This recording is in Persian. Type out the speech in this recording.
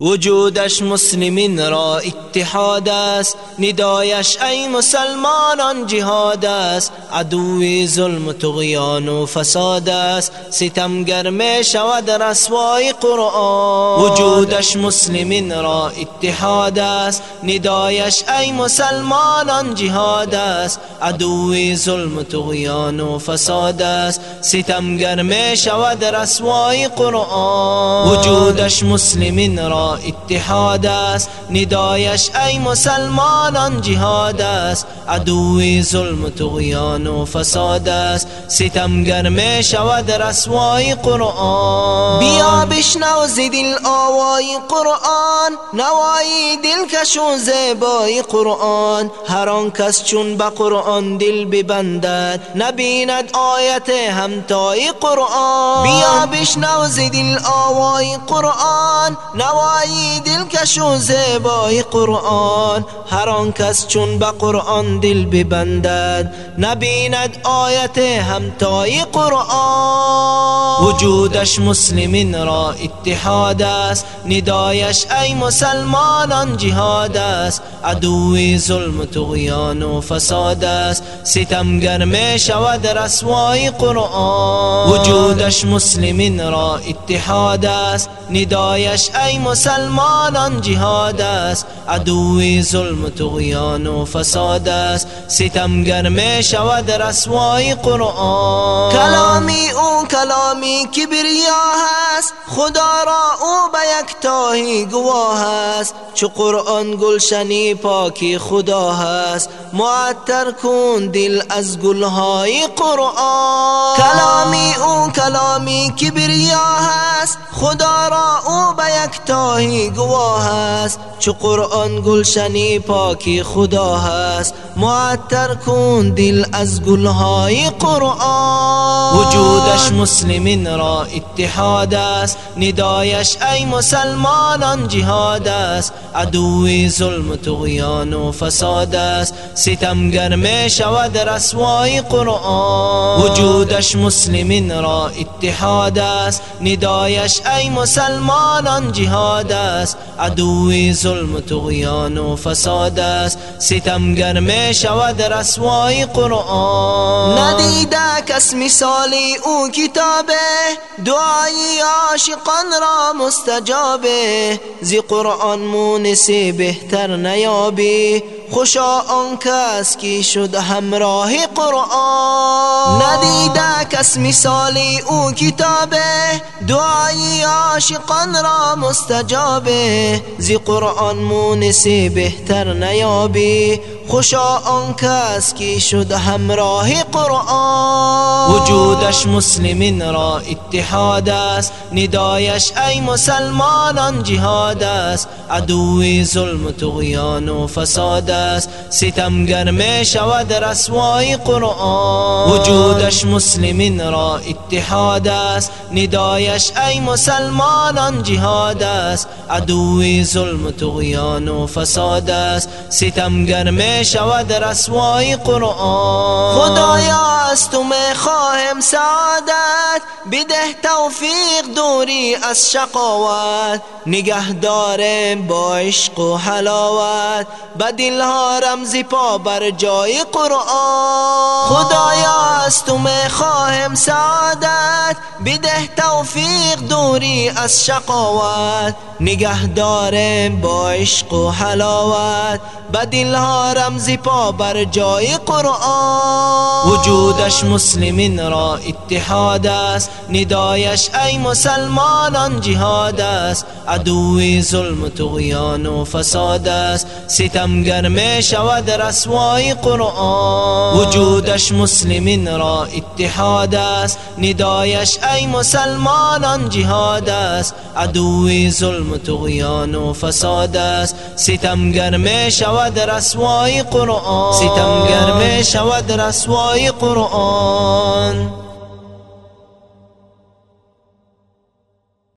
وجودش مسلمین را اتحاد است. ندایش ای مسلمانان جهاد است. عدوی ظلم و تغیان و فساد است. ستمگر می شود رسوای قرآن. وجودش مسلمین را اتحاد است. ندایش ای مسلمانان جهاد است. عدوی ظلم و تغیان و فساد است. ستمگر می شود رسوای قرآن. وجودش مسلمین را اتحاد است ندایش ای مسلمانان جهاد است عدوی ظلم و تغیان و فساد است ستمگر می شود رسوای قرآن. بیا بشنو زدل آوای قرآن. نوای کش و زیبای قرآن. هر آن کس چون به قرآن دل ببندد نبیند آیت همتای قرآن. بیا. بشنو زدل آوای قرآن. نوای دل دلکش و زیبای قرآن هر آن کس چون به قرآن دل ببندد نبیند آیت همتای قرآن. وجودش مسلمین را اتحاد است. ندایش ای مسلمانان جهاد است. عدوی ظلم و تغیان و فساد است. ستمگر می شود رسوای قرآن. وجودش مسلمین را اتحاد است. ندایش ای مسلمان مسلمانان جهاد است. عدوی ظلم و تغیان و فساد است. ستمگر می شود رسوای قرآن. کلامی أو کلامی کبریا هست خدا را او به یکتایی گواه است. چو قرآن گلشنی پاکی خدا هست. معطر کن دل از گلهای قرآن. کلامی او کلامی کبریا هست. خدا را او به یکتایی گواه است. چو قرآن گلشنی پاکی خدا هست معطر کن دل از گلهای قرآن. وجودش مسلمین را اتحاد است ندایش ای مسلمانان جهاد است. عدوی ظلم و تغیان و فساد است ستمگر می شود رسوای قرآن. وجودش مسلمین را اتحاد است ندایش ای مسلمانان جهاد است. عدوی ظلم و تغیان و فساد است. ستمگر می شود رسوای قرآن. ندیده کس مثالی او کتابه. دعای عاشقان را مستجابه. زی قرآن مونسی بهتر نیابی. خوشا آن کس کی شد همراه قرآن. ندیده کس مثالی او کتابه. دعای عاشقان را مستجابه. زی قرآن مونسی بهتر نیابی. خوشا آن کس کی شد همراه قرآن. وجودش مسلمین را اتحاد است. ندایش ای مسلمانان جهاد است. عدوی ظلم و تغیان و فساد ستمگر می شود رسوای قرآن. وجودش مسلمین را اتحاد است. ندایش ای مسلمانان جهاد است. عدوی ظلم و تغیان و فساد است. ستمگر می شود رسوای قرآن. خدایا از تو می خواهم سعادت. بده توفیق دوری از شقاوت. نگه دارم با عشق و حلاوت. به دلها رمزی پا بر جای قرآن. خدایا از تو می خواهم سعادت. بده توفیق دوری از شقاوت نگه دارم با عشق و حلاوت. به دلها رمزی پا بر جای قرآن. وجودش مسلمین را اتحاد است. ندایش ای مسلمانان جهاد است. عدوی ظلم و تغیان و فساد است. ستمگر می شود رسوای قرآن. وجودش مسلمین را اتحاد است. ندایش ای مسلمانان جهاد است. عدوی ظلم و تغیان و فساد است. ستمگر می شود رسوای قرآن. ستمگر می شود رسوای قرآن.